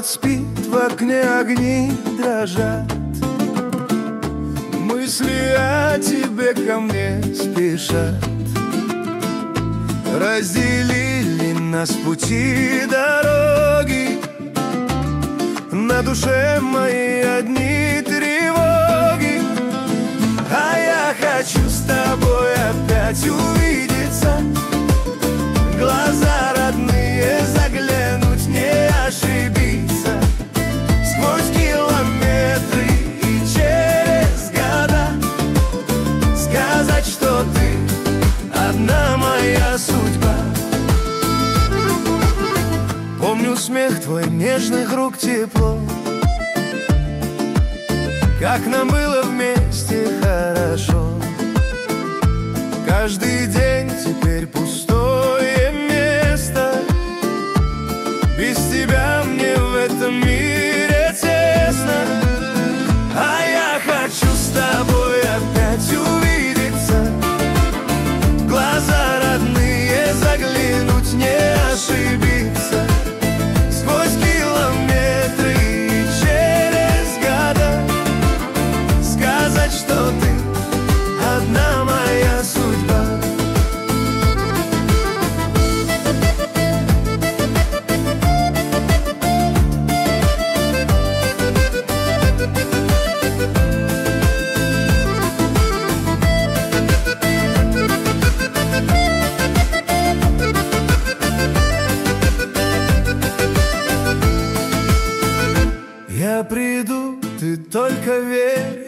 Город спит, в окне огни дрожат. Мысли о тебе ко мне спешат. Разделили нас пути дороги. На душе мои одни тревоги моя судьба. Помню смех твой, нежных рук тепло. Как нам было вместе хорошо. Каждый день теперь пустое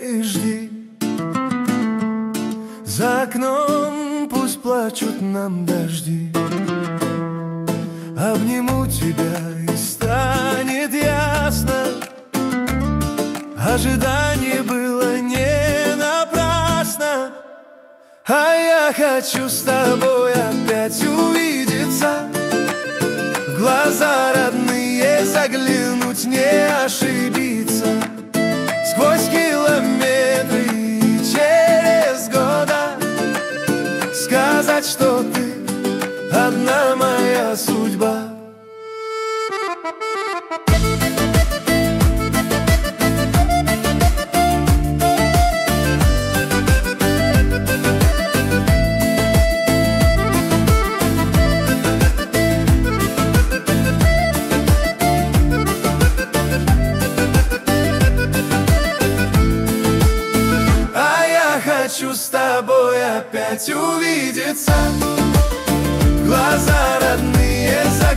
и жди За окном пусть плачут нам дожди. Обниму тебя и станет ясно. Ожидание было не напрасно. А я хочу с тобой опять увидеться. В Глаза родные заглянуть, не ошибиться Сказать, что ты одна моя судьба хочу с тобой опять увидеться. Глаза родные за